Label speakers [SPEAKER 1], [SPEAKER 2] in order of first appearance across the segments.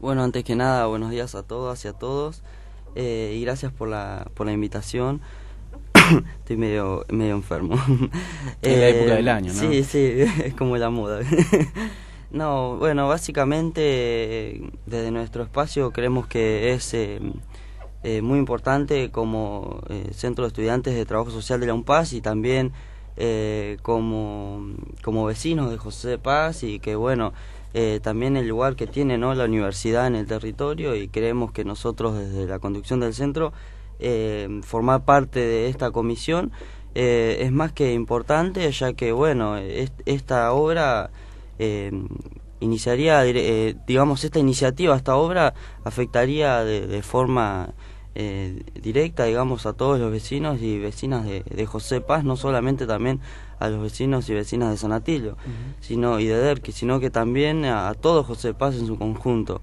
[SPEAKER 1] Bueno, antes que nada, buenos días a todas y a todos eh, y gracias por la, por la invitación. Estoy medio, medio enfermo.
[SPEAKER 2] Es la época del año, ¿no?
[SPEAKER 1] Sí, sí, es como la moda. no, bueno, básicamente desde nuestro espacio creemos que es eh, eh, muy importante como Centro de Estudiantes de Trabajo Social de la UNPAS y también como, como vecinos de José Paz y que bueno, eh, también el lugar que tiene ¿no? la universidad en el territorio y creemos que nosotros desde la conducción del centro eh, formar parte de esta comisión eh, es más que importante ya que bueno esta obra iniciaría digamos esta iniciativa esta obra afectaría de forma eh, directa, digamos, a todos los vecinos y vecinas de, de, José Paz, no solamente también a los vecinos y vecinas de San Atilio, sino y de Derqui, sino que también a, todo José Paz en su conjunto,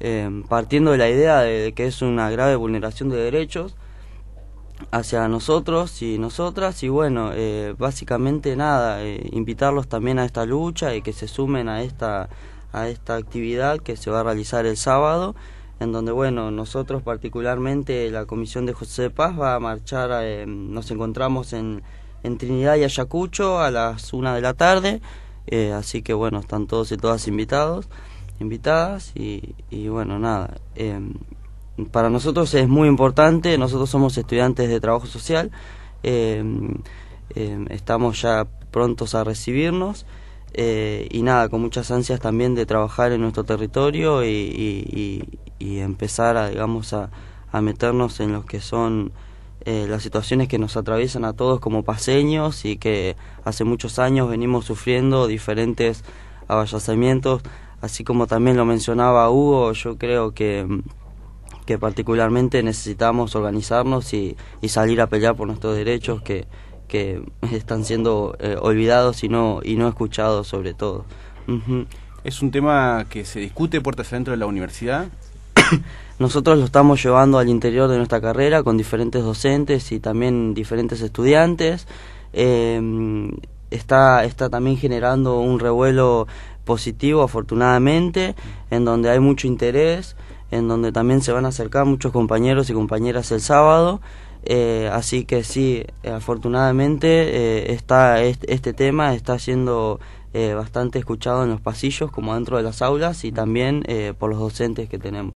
[SPEAKER 1] eh, partiendo de la idea de, que es una grave vulneración de derechos hacia nosotros y nosotras y bueno, eh, básicamente nada, eh, invitarlos también a esta lucha y que se sumen a esta a esta actividad que se va a realizar el sábado en donde, bueno, nosotros particularmente, la Comisión de José Paz va a marchar, eh, nos encontramos en, en, Trinidad y Ayacucho a las una de la tarde, eh, así que, bueno, están todos y todas invitados, invitadas, y, y bueno, nada, eh, para nosotros es muy importante, nosotros somos estudiantes de trabajo social, estamos ya prontos a recibirnos, eh, y nada, con muchas ansias también de trabajar en nuestro territorio y, y, empezar a, digamos, a, a, meternos en lo que son eh, las situaciones que nos atraviesan a todos como paseños y que hace muchos años venimos sufriendo diferentes avallazamientos, así como también lo mencionaba Hugo, yo creo que que particularmente necesitamos organizarnos y, y salir a pelear por nuestros derechos que que están siendo eh, olvidados y no, y no escuchados sobre todo.
[SPEAKER 2] ¿Es un tema que se discute puertas adentro de la universidad?
[SPEAKER 1] Nosotros lo estamos llevando al interior de nuestra carrera con diferentes docentes y también diferentes estudiantes. Eh, está, está también generando un revuelo positivo, afortunadamente, en donde hay mucho interés, en donde también se van a acercar muchos compañeros y compañeras el sábado. Eh, así que sí, afortunadamente eh, está este, tema está siendo eh, bastante escuchado en los pasillos como dentro de las aulas y también por los docentes que tenemos.